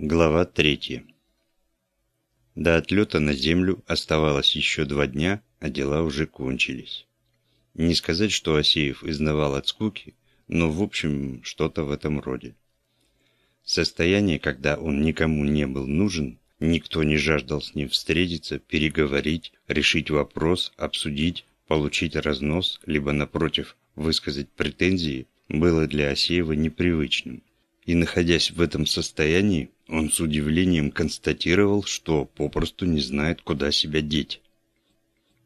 Глава третья. До отлета на землю оставалось еще два дня, а дела уже кончились. Не сказать, что Асеев изнавал от скуки, но в общем что-то в этом роде. Состояние, когда он никому не был нужен, никто не жаждал с ним встретиться, переговорить, решить вопрос, обсудить, получить разнос, либо, напротив, высказать претензии, было для Асеева непривычным. И находясь в этом состоянии, он с удивлением констатировал, что попросту не знает, куда себя деть.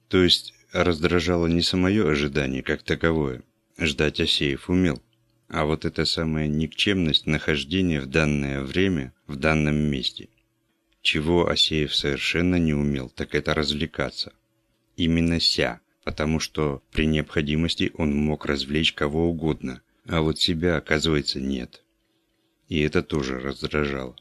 То есть раздражало не самое ожидание как таковое. Ждать Асеев умел. А вот эта самая никчемность нахождения в данное время, в данном месте. Чего Асеев совершенно не умел, так это развлекаться. Именно ся, потому что при необходимости он мог развлечь кого угодно, а вот себя, оказывается, нет и это тоже раздражало.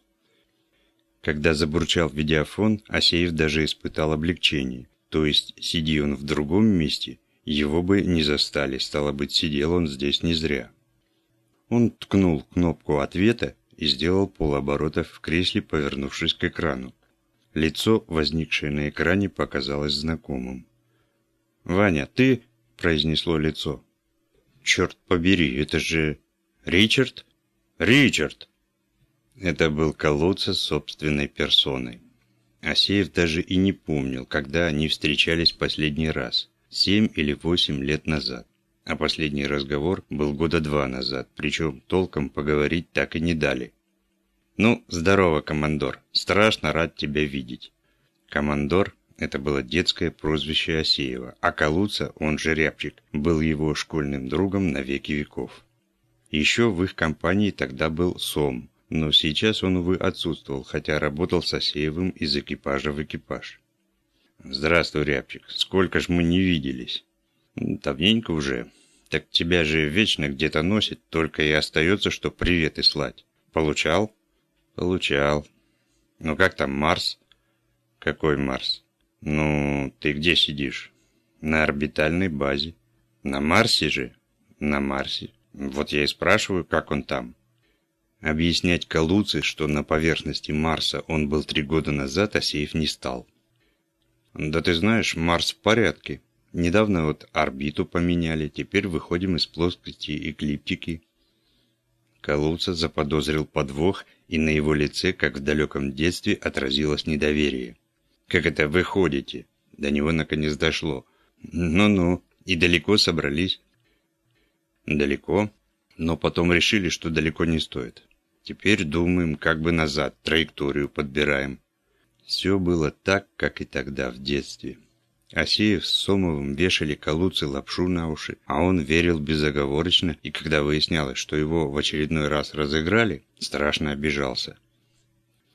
Когда забурчал видеофон, Асеев даже испытал облегчение. То есть, сиди он в другом месте, его бы не застали, стало быть, сидел он здесь не зря. Он ткнул кнопку ответа и сделал полоборота в кресле, повернувшись к экрану. Лицо, возникшее на экране, показалось знакомым. «Ваня, ты?» – произнесло лицо. «Черт побери, это же... Ричард?» «Ричард!» Это был колодца собственной персоной. Асеев даже и не помнил, когда они встречались последний раз. Семь или восемь лет назад. А последний разговор был года два назад, причем толком поговорить так и не дали. «Ну, здорово, командор. Страшно рад тебя видеть». Командор – это было детское прозвище Асеева, а Калуца, он же Рябчик, был его школьным другом на веки веков. Еще в их компании тогда был Сом, но сейчас он, увы, отсутствовал, хотя работал с Асеевым из экипажа в экипаж. «Здравствуй, Рябчик. Сколько ж мы не виделись?» «Давненько уже. Так тебя же вечно где-то носит, только и остается, что приветы слать. Получал?» «Получал. Ну как там Марс?» «Какой Марс?» «Ну, ты где сидишь?» «На орбитальной базе». «На Марсе же?» «На Марсе». Вот я и спрашиваю, как он там. Объяснять Калуце, что на поверхности Марса он был три года назад, Асеев не стал. Да ты знаешь, Марс в порядке. Недавно вот орбиту поменяли, теперь выходим из плоскости эклиптики. Калуца заподозрил подвох, и на его лице, как в далеком детстве, отразилось недоверие. «Как это выходите?» До него наконец дошло. «Ну-ну, и далеко собрались?» Далеко, но потом решили, что далеко не стоит. Теперь думаем, как бы назад, траекторию подбираем. Все было так, как и тогда, в детстве. Асеев с Сомовым вешали колуцы лапшу на уши, а он верил безоговорочно, и когда выяснялось, что его в очередной раз разыграли, страшно обижался.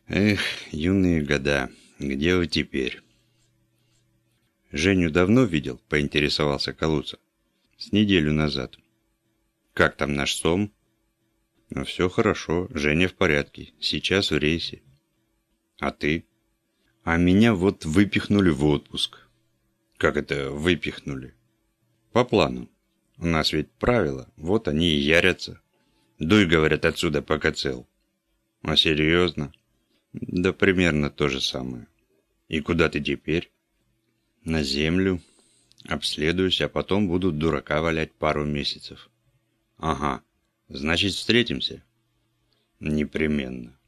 Эх, юные года, где вы теперь? Женю давно видел, поинтересовался Калуца. С неделю назад. «Как там наш сом?» «Ну, все хорошо. Женя в порядке. Сейчас в рейсе». «А ты?» «А меня вот выпихнули в отпуск». «Как это выпихнули?» «По плану. У нас ведь правила. Вот они и ярятся. Дуй, говорят, отсюда, пока цел». «А серьезно?» «Да примерно то же самое». «И куда ты теперь?» «На землю. Обследуюсь, а потом буду дурака валять пару месяцев». Ага. Значит, встретимся? Непременно.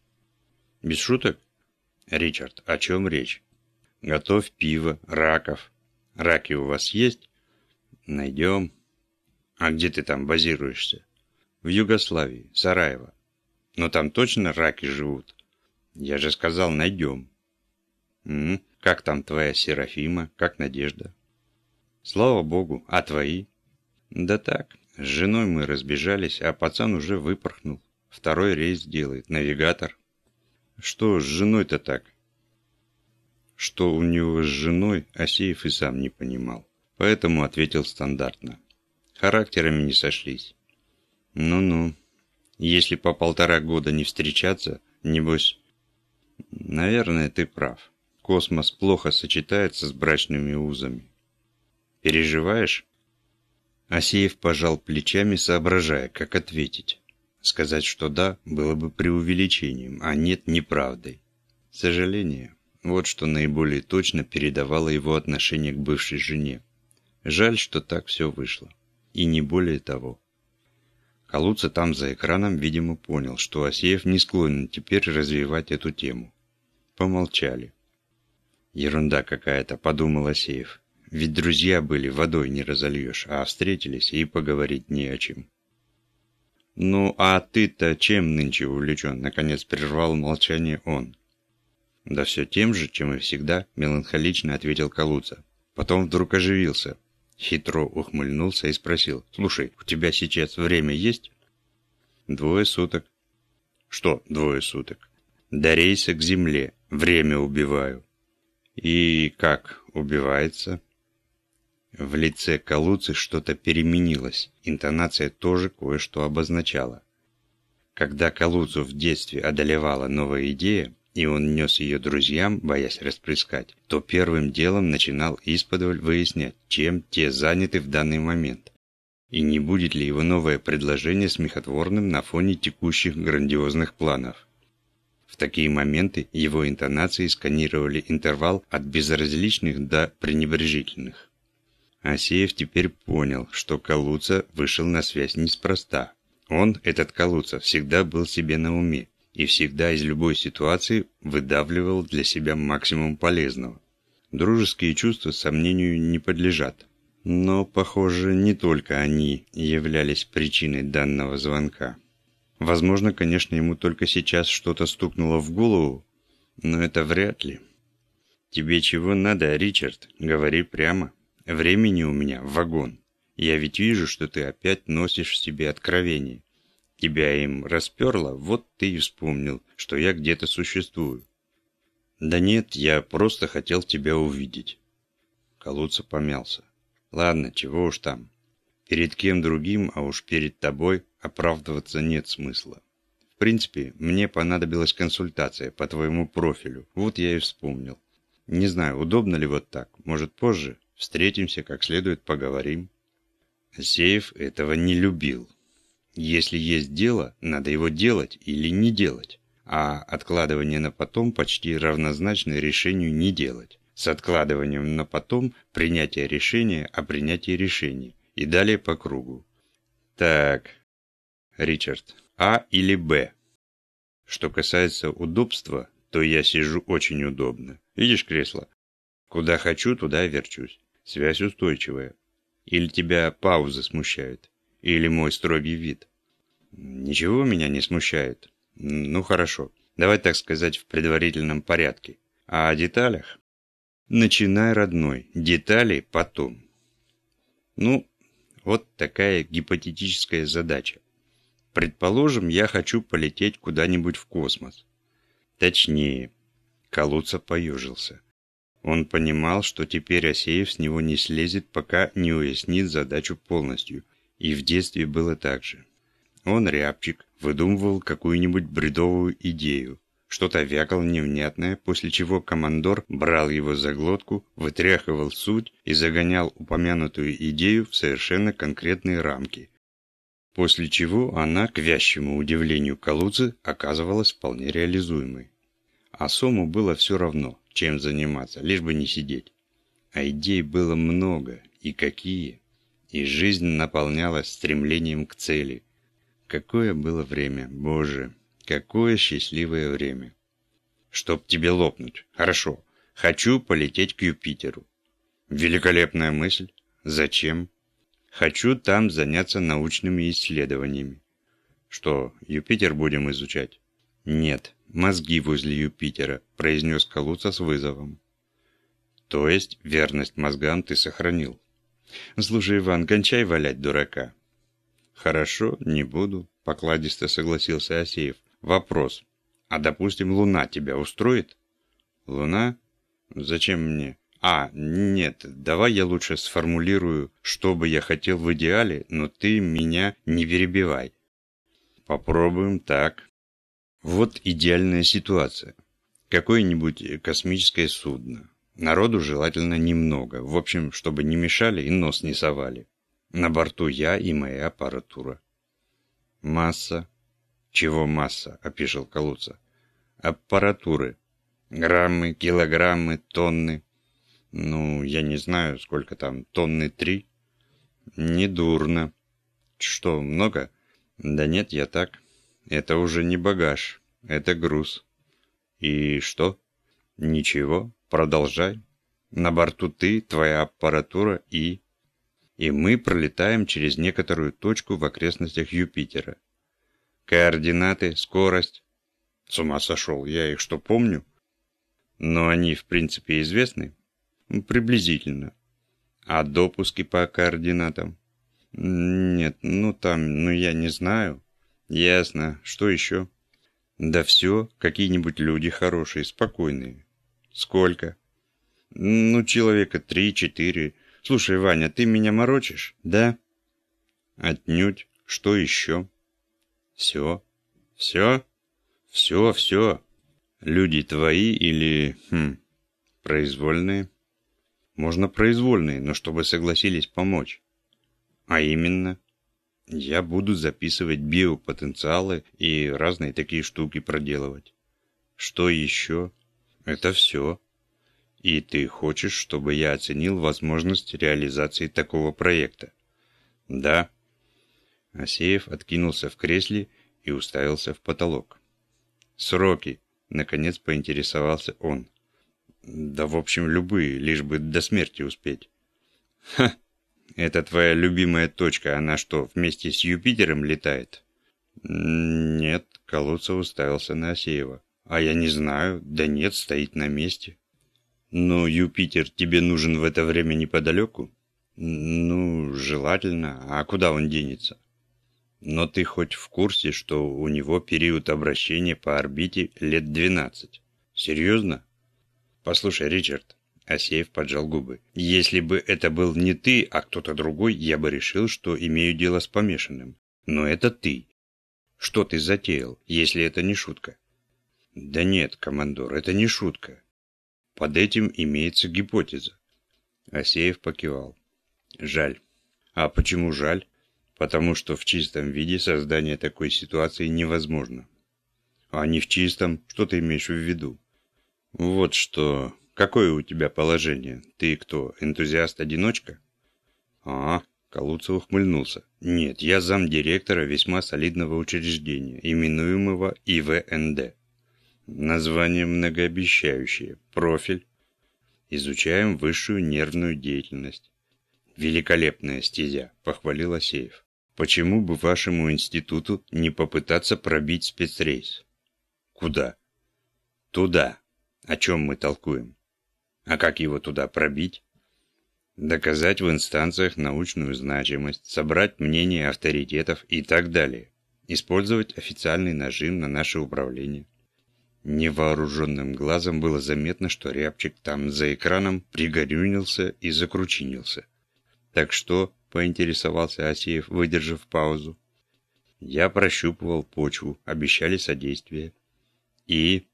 Без шуток? Ричард, о чем речь? Готовь пиво, раков. Раки у вас есть? Найдем. А где ты там базируешься? В Югославии, Сараево. Но там точно раки живут? Я же сказал, найдем. М -м, как там твоя Серафима? Как Надежда? Слава богу, а твои? Да так, с женой мы разбежались, а пацан уже выпорхнул. Второй рейс делает, навигатор. Что с женой-то так? Что у него с женой, Асеев и сам не понимал. Поэтому ответил стандартно. Характерами не сошлись. Ну-ну. Если по полтора года не встречаться, небось... Наверное, ты прав. Космос плохо сочетается с брачными узами. Переживаешь? Асеев пожал плечами, соображая, как ответить. Сказать, что да, было бы преувеличением, а нет – неправдой. Сожаление – вот что наиболее точно передавало его отношение к бывшей жене. Жаль, что так все вышло. И не более того. Калуца там за экраном, видимо, понял, что Асеев не склонен теперь развивать эту тему. Помолчали. «Ерунда какая-то», — подумал Асеев. «Ведь друзья были, водой не разольешь, а встретились и поговорить не о чем». «Ну, а ты-то чем нынче увлечен?» — наконец прервал молчание он. «Да все тем же, чем и всегда», — меланхолично ответил Калуца. Потом вдруг оживился. Хитро ухмыльнулся и спросил. «Слушай, у тебя сейчас время есть?» «Двое суток». «Что двое суток?» «До рейса к земле. Время убиваю». «И как убивается?» В лице Калуцы что-то переменилось, интонация тоже кое-что обозначала. Когда Калуцу в детстве одолевала новая идея, и он нес ее друзьям, боясь расплескать, то первым делом начинал исподволь выяснять, чем те заняты в данный момент. И не будет ли его новое предложение смехотворным на фоне текущих грандиозных планов. В такие моменты его интонации сканировали интервал от безразличных до пренебрежительных. Асеев теперь понял, что Калуца вышел на связь неспроста. Он, этот Калуца, всегда был себе на уме и всегда из любой ситуации выдавливал для себя максимум полезного. Дружеские чувства сомнению не подлежат. Но, похоже, не только они являлись причиной данного звонка. Возможно, конечно, ему только сейчас что-то стукнуло в голову, но это вряд ли. «Тебе чего надо, Ричард? Говори прямо. Времени у меня вагон. Я ведь вижу, что ты опять носишь в себе откровение. Тебя им расперло, вот ты и вспомнил, что я где-то существую. Да нет, я просто хотел тебя увидеть. Колодца помялся. Ладно, чего уж там. Перед кем другим, а уж перед тобой, оправдываться нет смысла. В принципе, мне понадобилась консультация по твоему профилю. Вот я и вспомнил. Не знаю, удобно ли вот так. Может, позже? Встретимся, как следует поговорим. Сеев этого не любил. Если есть дело, надо его делать или не делать. А откладывание на потом почти равнозначно решению не делать. С откладыванием на потом принятие решения о принятии решения. И далее по кругу. Так, Ричард, А или Б? Что касается удобства, то я сижу очень удобно. Видишь кресло? Куда хочу, туда верчусь. Связь устойчивая. Или тебя паузы смущают? Или мой строгий вид? Ничего меня не смущает. Ну хорошо. Давай так сказать в предварительном порядке. А о деталях? Начинай, родной. Детали потом. Ну, вот такая гипотетическая задача. Предположим, я хочу полететь куда-нибудь в космос. Точнее, Калуца поюжился. Он понимал, что теперь Асеев с него не слезет, пока не уяснит задачу полностью – и в детстве было так же. Он, рябчик, выдумывал какую-нибудь бредовую идею, что-то вякал невнятное, после чего командор брал его за глотку, вытряхивал суть и загонял упомянутую идею в совершенно конкретные рамки. После чего она, к вящему удивлению Калуцы, оказывалась вполне реализуемой. А Сому было все равно, чем заниматься, лишь бы не сидеть. А идей было много, и какие и жизнь наполнялась стремлением к цели. Какое было время, Боже, какое счастливое время. Чтоб тебе лопнуть. Хорошо. Хочу полететь к Юпитеру. Великолепная мысль. Зачем? Хочу там заняться научными исследованиями. Что, Юпитер будем изучать? Нет, мозги возле Юпитера, произнес Калуца с вызовом. То есть верность мозгам ты сохранил? «Слушай, Иван, кончай валять дурака». «Хорошо, не буду», — покладисто согласился Асеев. «Вопрос. А, допустим, Луна тебя устроит?» «Луна? Зачем мне?» «А, нет, давай я лучше сформулирую, что бы я хотел в идеале, но ты меня не перебивай». «Попробуем так». Вот идеальная ситуация. Какое-нибудь космическое судно. Народу желательно немного, в общем, чтобы не мешали и нос не совали. На борту я и моя аппаратура. Масса «Чего масса?» – опишил Калуца. «Аппаратуры. Граммы, килограммы, тонны. Ну, я не знаю, сколько там, тонны три?» «Недурно». «Что, много?» «Да нет, я так. Это уже не багаж, это груз». «И что?» «Ничего, продолжай. На борту ты, твоя аппаратура и...» И мы пролетаем через некоторую точку в окрестностях Юпитера. Координаты, скорость. С ума сошел, я их что помню? Но они, в принципе, известны? Приблизительно. А допуски по координатам? Нет, ну там, ну я не знаю. Ясно. Что еще? Да все, какие-нибудь люди хорошие, спокойные. Сколько? Ну, человека три-четыре. Слушай, Ваня, ты меня морочишь, да? Отнюдь. Что еще? Все. Все? Все, все. Люди твои или... Хм, произвольные? Можно произвольные, но чтобы согласились помочь. А именно? Я буду записывать биопотенциалы и разные такие штуки проделывать. Что еще? Это все. И ты хочешь, чтобы я оценил возможность реализации такого проекта? Да. Асеев откинулся в кресле и уставился в потолок. «Сроки!» — наконец поинтересовался он. «Да, в общем, любые, лишь бы до смерти успеть». «Ха! Это твоя любимая точка, она что, вместе с Юпитером летает?» «Нет», — Колодцев уставился на Асеева. «А я не знаю. Да нет, стоит на месте». «Но Юпитер тебе нужен в это время неподалеку?» «Ну, желательно. А куда он денется?» «Но ты хоть в курсе, что у него период обращения по орбите лет 12? Серьезно?» «Послушай, Ричард», — Асеев поджал губы, «если бы это был не ты, а кто-то другой, я бы решил, что имею дело с помешанным. Но это ты. Что ты затеял, если это не шутка?» «Да нет, командор, это не шутка. Под этим имеется гипотеза». Асеев покивал. Жаль. А почему жаль? Потому что в чистом виде создание такой ситуации невозможно. А не в чистом, что ты имеешь в виду? Вот что. Какое у тебя положение? Ты кто, энтузиаст-одиночка? А, Калуцев ухмыльнулся. Нет, я замдиректора весьма солидного учреждения, именуемого ИВНД. Название многообещающее. Профиль. Изучаем высшую нервную деятельность. «Великолепная стезя», – похвалил Асеев. «Почему бы вашему институту не попытаться пробить спецрейс?» «Куда?» «Туда. О чем мы толкуем?» «А как его туда пробить?» «Доказать в инстанциях научную значимость, собрать мнение авторитетов и так далее. Использовать официальный нажим на наше управление». Невооруженным глазом было заметно, что рябчик там за экраном пригорюнился и закручинился. «Так что?» – поинтересовался Асеев, выдержав паузу. «Я прощупывал почву, обещали содействие. И...»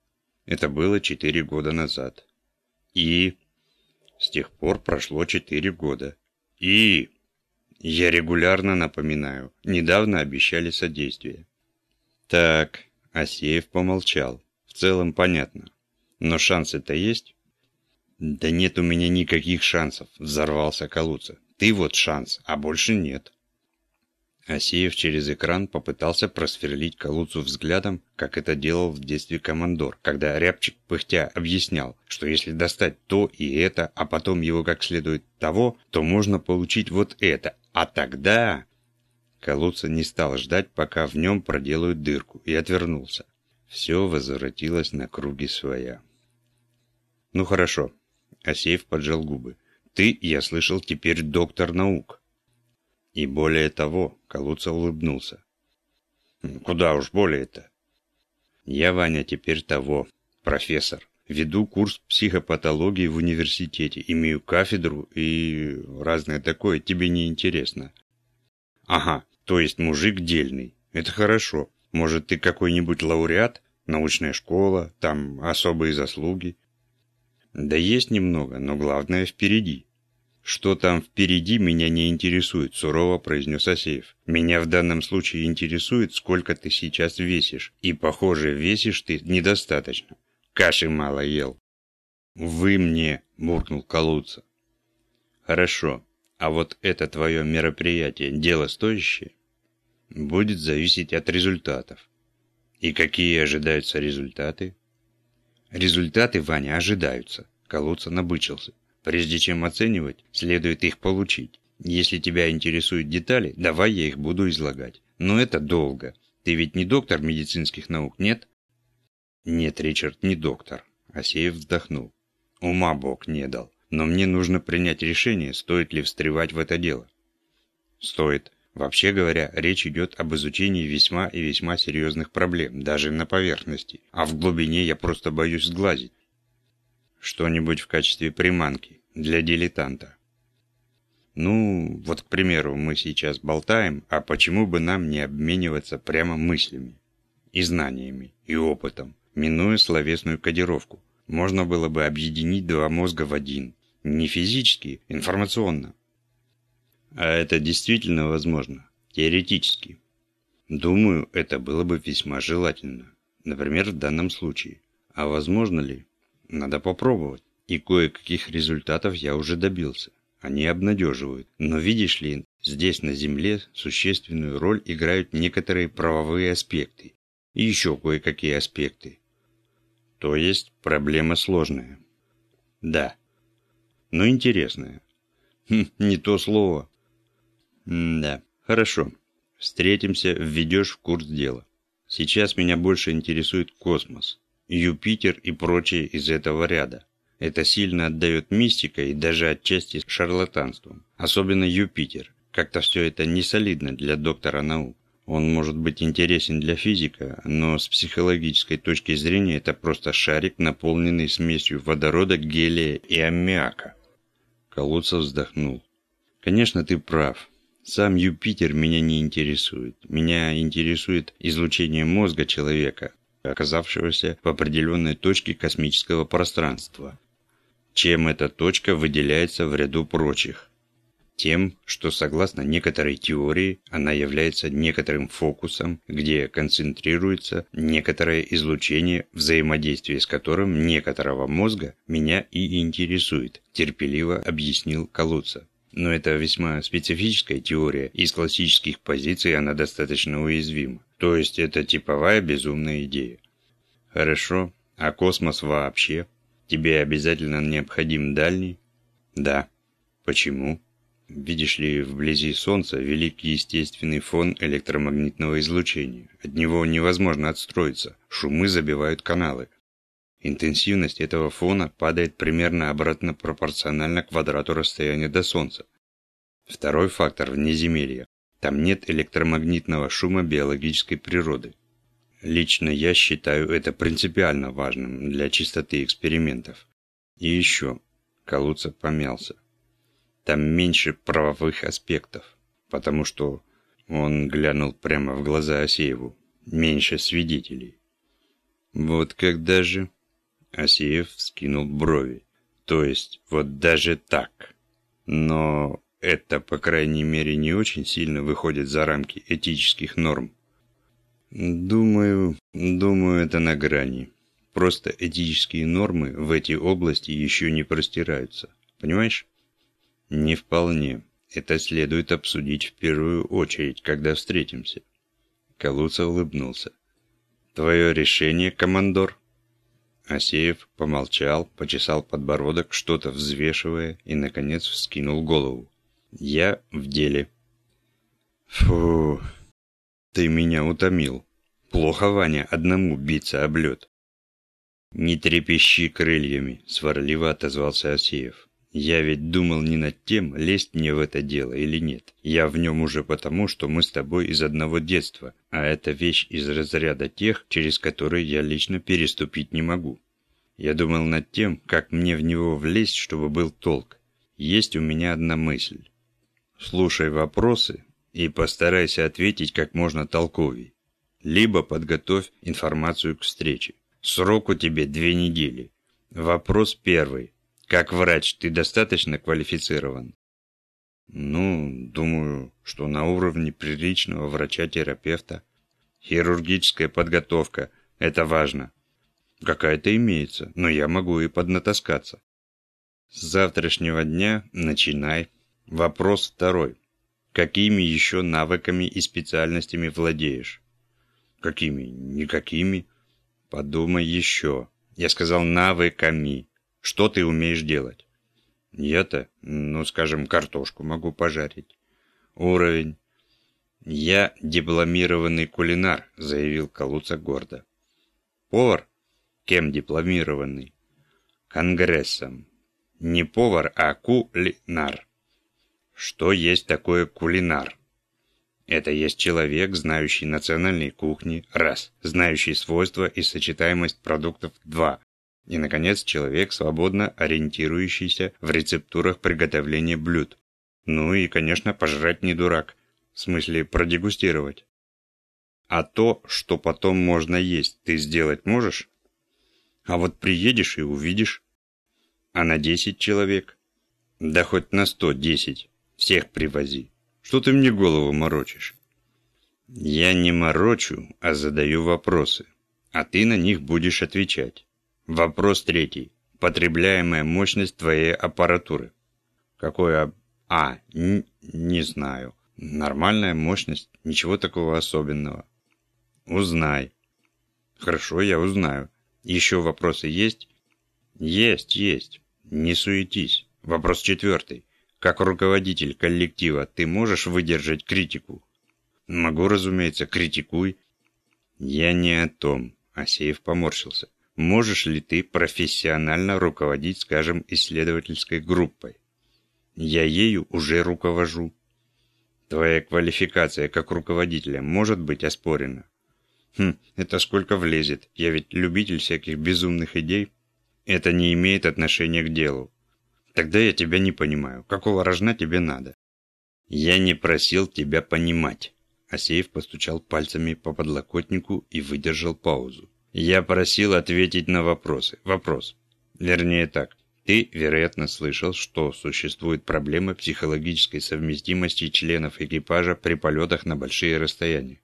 Это было четыре года назад. И... С тех пор прошло четыре года. И... Я регулярно напоминаю, недавно обещали содействие. Так, Асеев помолчал. В целом понятно. Но шансы-то есть? Да нет у меня никаких шансов, взорвался Калуца. Ты вот шанс, а больше нет. Асеев через экран попытался просверлить Калуцу взглядом, как это делал в детстве командор, когда рябчик пыхтя объяснял, что если достать то и это, а потом его как следует того, то можно получить вот это, а тогда... Калуца не стал ждать, пока в нем проделают дырку, и отвернулся. Все возвратилось на круги своя. «Ну хорошо», — Асеев поджал губы. Ты, я слышал, теперь доктор наук. И более того, Калуца улыбнулся. Куда уж более-то. Я, Ваня, теперь того, профессор. Веду курс психопатологии в университете, имею кафедру и разное такое, тебе не интересно. Ага, то есть мужик дельный. Это хорошо. Может, ты какой-нибудь лауреат? Научная школа, там особые заслуги. Да есть немного, но главное впереди. «Что там впереди, меня не интересует», – сурово произнес Асеев. «Меня в данном случае интересует, сколько ты сейчас весишь. И, похоже, весишь ты недостаточно. Каши мало ел». «Вы мне», – буркнул Калуца. «Хорошо. А вот это твое мероприятие – дело стоящее?» «Будет зависеть от результатов». «И какие ожидаются результаты?» «Результаты, Ваня, ожидаются», – Калуца набычился. Прежде чем оценивать, следует их получить. Если тебя интересуют детали, давай я их буду излагать. Но это долго. Ты ведь не доктор медицинских наук, нет? Нет, Ричард, не доктор. Асеев вздохнул. Ума Бог не дал. Но мне нужно принять решение, стоит ли встревать в это дело. Стоит. Вообще говоря, речь идет об изучении весьма и весьма серьезных проблем, даже на поверхности. А в глубине я просто боюсь сглазить. Что-нибудь в качестве приманки для дилетанта. Ну, вот, к примеру, мы сейчас болтаем, а почему бы нам не обмениваться прямо мыслями, и знаниями, и опытом, минуя словесную кодировку? Можно было бы объединить два мозга в один. Не физически, информационно. А это действительно возможно. Теоретически. Думаю, это было бы весьма желательно. Например, в данном случае. А возможно ли? Надо попробовать. И кое-каких результатов я уже добился. Они обнадеживают. Но видишь ли, здесь на Земле существенную роль играют некоторые правовые аспекты. И еще кое-какие аспекты. То есть проблема сложная. Да. Но интересная. Хм, не то слово. М да. Хорошо. Встретимся, введешь в курс дела. Сейчас меня больше интересует космос. Юпитер и прочее из этого ряда. Это сильно отдает мистикой и даже отчасти шарлатанством. Особенно Юпитер. Как-то все это не солидно для доктора наук. Он может быть интересен для физика, но с психологической точки зрения это просто шарик, наполненный смесью водорода, гелия и аммиака. Колодцев вздохнул. Конечно, ты прав. Сам Юпитер меня не интересует. Меня интересует излучение мозга человека, оказавшегося в определенной точке космического пространства. Чем эта точка выделяется в ряду прочих? Тем, что согласно некоторой теории, она является некоторым фокусом, где концентрируется некоторое излучение, взаимодействие с которым некоторого мозга меня и интересует, терпеливо объяснил Калуца. Но это весьма специфическая теория, и с классических позиций она достаточно уязвима. То есть это типовая безумная идея. Хорошо. А космос вообще? Тебе обязательно необходим дальний? Да. Почему? Видишь ли, вблизи Солнца велик естественный фон электромагнитного излучения. От него невозможно отстроиться. Шумы забивают каналы. Интенсивность этого фона падает примерно обратно пропорционально квадрату расстояния до Солнца. Второй фактор – внеземелье. Там нет электромагнитного шума биологической природы. Лично я считаю это принципиально важным для чистоты экспериментов. И еще, Калуца помялся. Там меньше правовых аспектов, потому что он глянул прямо в глаза Асееву. Меньше свидетелей. Вот когда же... Асеев скинул брови. То есть, вот даже так. Но это, по крайней мере, не очень сильно выходит за рамки этических норм. Думаю, думаю, это на грани. Просто этические нормы в эти области еще не простираются. Понимаешь? Не вполне. Это следует обсудить в первую очередь, когда встретимся. Калуца улыбнулся. Твое решение, командор? Асеев помолчал, почесал подбородок, что-то взвешивая, и, наконец, вскинул голову. Я в деле. Фу, ты меня утомил. Плохо, Ваня, одному биться об лед. Не трепещи крыльями, сварливо отозвался Асеев. Я ведь думал не над тем, лезть мне в это дело или нет. Я в нем уже потому, что мы с тобой из одного детства, а это вещь из разряда тех, через которые я лично переступить не могу. Я думал над тем, как мне в него влезть, чтобы был толк. Есть у меня одна мысль. Слушай вопросы и постарайся ответить как можно толковей. Либо подготовь информацию к встрече. Срок у тебя две недели. Вопрос первый. Как врач ты достаточно квалифицирован? Ну, думаю, что на уровне приличного врача-терапевта. Хирургическая подготовка – это важно. Какая-то имеется, но я могу и поднатаскаться. С завтрашнего дня начинай. Вопрос второй. Какими еще навыками и специальностями владеешь? Какими? Никакими. Подумай еще. Я сказал навыками. Что ты умеешь делать? Я-то, ну, скажем, картошку могу пожарить. Уровень. Я дипломированный кулинар, заявил Калуца гордо. Повар? Кем дипломированный? Конгрессом. Не повар, а кулинар. Что есть такое кулинар? Это есть человек, знающий национальные кухни, раз, знающий свойства и сочетаемость продуктов, два, и, наконец, человек, свободно ориентирующийся в рецептурах приготовления блюд. Ну и, конечно, пожрать не дурак, в смысле продегустировать. А то, что потом можно есть, ты сделать можешь? А вот приедешь и увидишь. А на десять человек? Да хоть на сто десять. Всех привози. Что ты мне голову морочишь? Я не морочу, а задаю вопросы. А ты на них будешь отвечать. Вопрос третий. Потребляемая мощность твоей аппаратуры. Какое... А, не знаю. Нормальная мощность, ничего такого особенного. Узнай. Хорошо, я узнаю. Еще вопросы есть? Есть, есть. Не суетись. Вопрос четвертый. Как руководитель коллектива ты можешь выдержать критику? Могу, разумеется, критикуй. Я не о том. Асеев поморщился. Можешь ли ты профессионально руководить, скажем, исследовательской группой? Я ею уже руковожу. Твоя квалификация как руководителя может быть оспорена. Хм, это сколько влезет? Я ведь любитель всяких безумных идей. Это не имеет отношения к делу. Тогда я тебя не понимаю. Какого рожна тебе надо? Я не просил тебя понимать. Асеев постучал пальцами по подлокотнику и выдержал паузу. Я просил ответить на вопросы. Вопрос. Вернее так. Ты, вероятно, слышал, что существует проблема психологической совместимости членов экипажа при полетах на большие расстояния.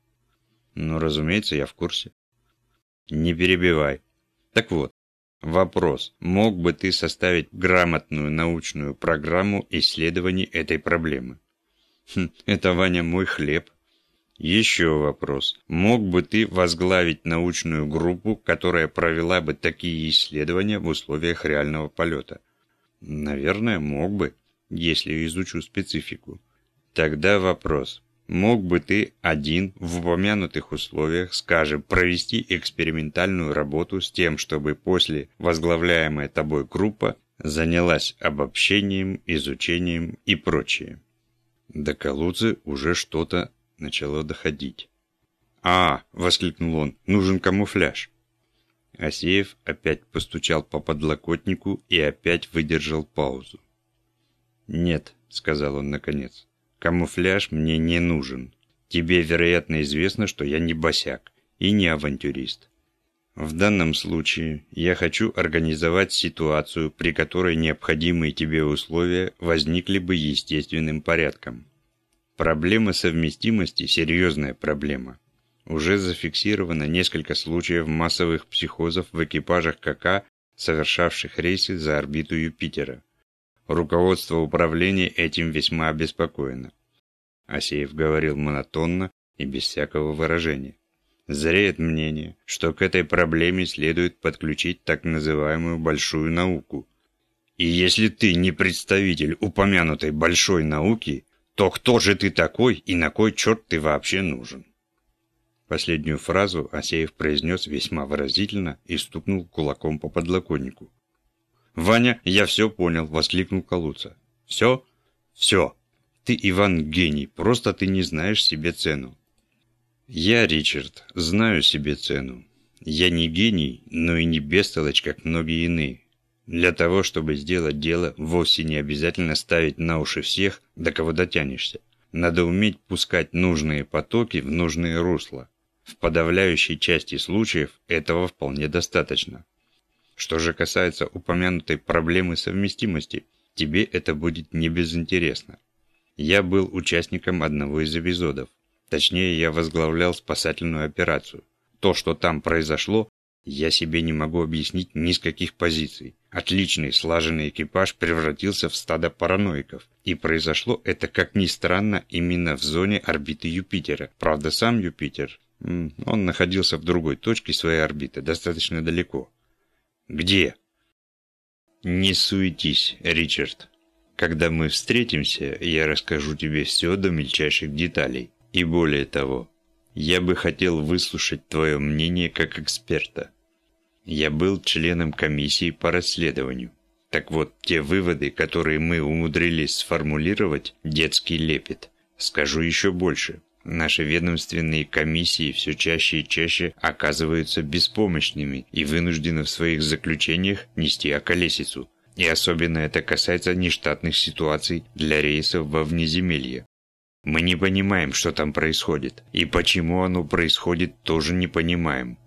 Ну, разумеется, я в курсе. Не перебивай. Так вот, Вопрос. Мог бы ты составить грамотную научную программу исследований этой проблемы? Хм, это, Ваня, мой хлеб. Еще вопрос. Мог бы ты возглавить научную группу, которая провела бы такие исследования в условиях реального полета? Наверное, мог бы, если изучу специфику. Тогда вопрос. Мог бы ты один в упомянутых условиях, скажем, провести экспериментальную работу с тем, чтобы после возглавляемая тобой группа занялась обобщением, изучением и прочее? До Калудзе уже что-то начало доходить. «А!» – воскликнул он. «Нужен камуфляж!» Асеев опять постучал по подлокотнику и опять выдержал паузу. «Нет», – сказал он наконец. Камуфляж мне не нужен. Тебе, вероятно, известно, что я не босяк и не авантюрист. В данном случае я хочу организовать ситуацию, при которой необходимые тебе условия возникли бы естественным порядком. Проблема совместимости – серьезная проблема. Уже зафиксировано несколько случаев массовых психозов в экипажах КК, совершавших рейсы за орбиту Юпитера. Руководство управления этим весьма обеспокоено. Асеев говорил монотонно и без всякого выражения. Зреет мнение, что к этой проблеме следует подключить так называемую большую науку. И если ты не представитель упомянутой большой науки, то кто же ты такой и на кой черт ты вообще нужен? Последнюю фразу Асеев произнес весьма выразительно и стукнул кулаком по подлокотнику. «Ваня, я все понял», — воскликнул Калуца. «Все? Все. Ты, Иван, гений, просто ты не знаешь себе цену». «Я, Ричард, знаю себе цену. Я не гений, но и не бестолочь, как многие иные. Для того, чтобы сделать дело, вовсе не обязательно ставить на уши всех, до кого дотянешься. Надо уметь пускать нужные потоки в нужные русла. В подавляющей части случаев этого вполне достаточно. Что же касается упомянутой проблемы совместимости, тебе это будет не безинтересно. Я был участником одного из эпизодов. Точнее, я возглавлял спасательную операцию. То, что там произошло, я себе не могу объяснить ни с каких позиций. Отличный слаженный экипаж превратился в стадо параноиков. И произошло это, как ни странно, именно в зоне орбиты Юпитера. Правда, сам Юпитер, он находился в другой точке своей орбиты, достаточно далеко. Где? Не суетись, Ричард. Когда мы встретимся, я расскажу тебе все до мельчайших деталей. И более того, я бы хотел выслушать твое мнение как эксперта. Я был членом комиссии по расследованию. Так вот, те выводы, которые мы умудрились сформулировать, детский лепет. Скажу еще больше. Наши ведомственные комиссии все чаще и чаще оказываются беспомощными и вынуждены в своих заключениях нести околесицу. И особенно это касается нештатных ситуаций для рейсов во внеземелье. Мы не понимаем, что там происходит, и почему оно происходит, тоже не понимаем.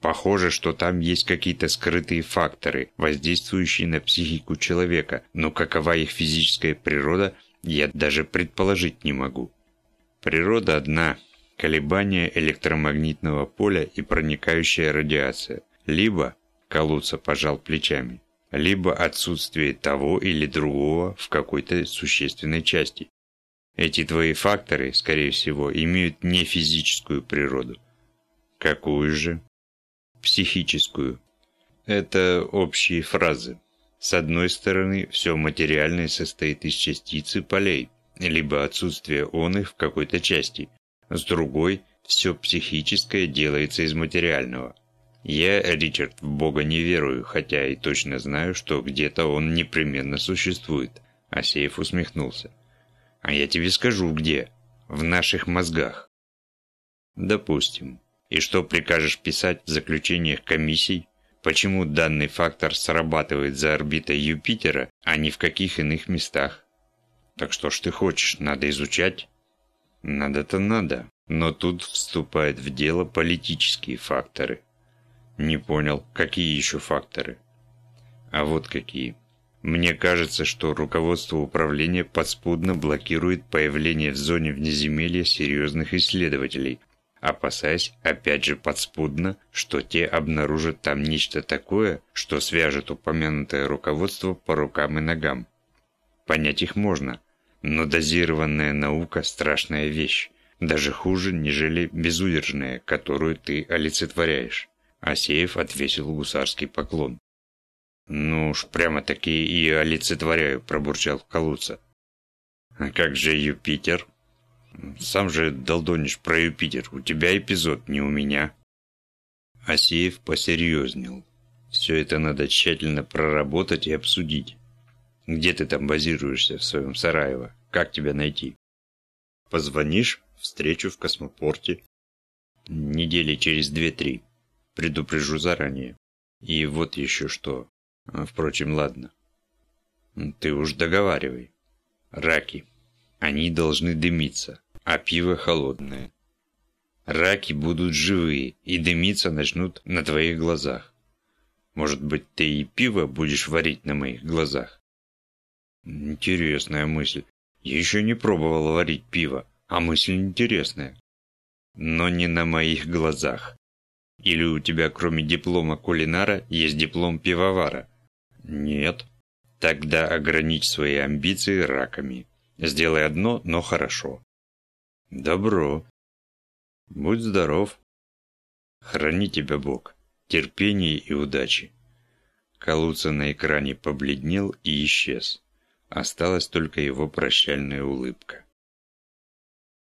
Похоже, что там есть какие-то скрытые факторы, воздействующие на психику человека, но какова их физическая природа, я даже предположить не могу. Природа одна – колебания электромагнитного поля и проникающая радиация. Либо, Калуца пожал плечами, либо отсутствие того или другого в какой-то существенной части. Эти твои факторы, скорее всего, имеют не физическую природу. Какую же? Психическую. Это общие фразы. С одной стороны, все материальное состоит из частиц и полей, либо отсутствие он их в какой-то части. С другой, все психическое делается из материального. Я, Ричард, в Бога не верую, хотя и точно знаю, что где-то он непременно существует. Асеев усмехнулся. А я тебе скажу, где. В наших мозгах. Допустим. И что прикажешь писать в заключениях комиссий? Почему данный фактор срабатывает за орбитой Юпитера, а не в каких иных местах? Так что ж ты хочешь, надо изучать? Надо-то надо, но тут вступают в дело политические факторы. Не понял, какие еще факторы? А вот какие. Мне кажется, что руководство управления подспудно блокирует появление в зоне внеземелья серьезных исследователей, опасаясь, опять же подспудно, что те обнаружат там нечто такое, что свяжет упомянутое руководство по рукам и ногам. Понять их можно, но дозированная наука – страшная вещь, даже хуже, нежели безудержная, которую ты олицетворяешь. Асеев отвесил гусарский поклон. «Ну уж прямо-таки и олицетворяю», – пробурчал Калуца. «А как же Юпитер?» «Сам же долдонишь про Юпитер. У тебя эпизод, не у меня». Асеев посерьезнел. «Все это надо тщательно проработать и обсудить. Где ты там базируешься в своем Сараево? Как тебя найти?» «Позвонишь, встречу в космопорте. Недели через две-три. Предупрежу заранее. И вот еще что. А, впрочем, ладно. Ты уж договаривай. Раки. Они должны дымиться, а пиво холодное. Раки будут живые и дымиться начнут на твоих глазах. Может быть, ты и пиво будешь варить на моих глазах? Интересная мысль. Я еще не пробовал варить пиво, а мысль интересная. Но не на моих глазах. Или у тебя кроме диплома кулинара есть диплом пивовара? Нет. Тогда ограничь свои амбиции раками. Сделай одно, но хорошо. Добро. Будь здоров. Храни тебя Бог. Терпения и удачи. Калуца на экране побледнел и исчез. Осталась только его прощальная улыбка.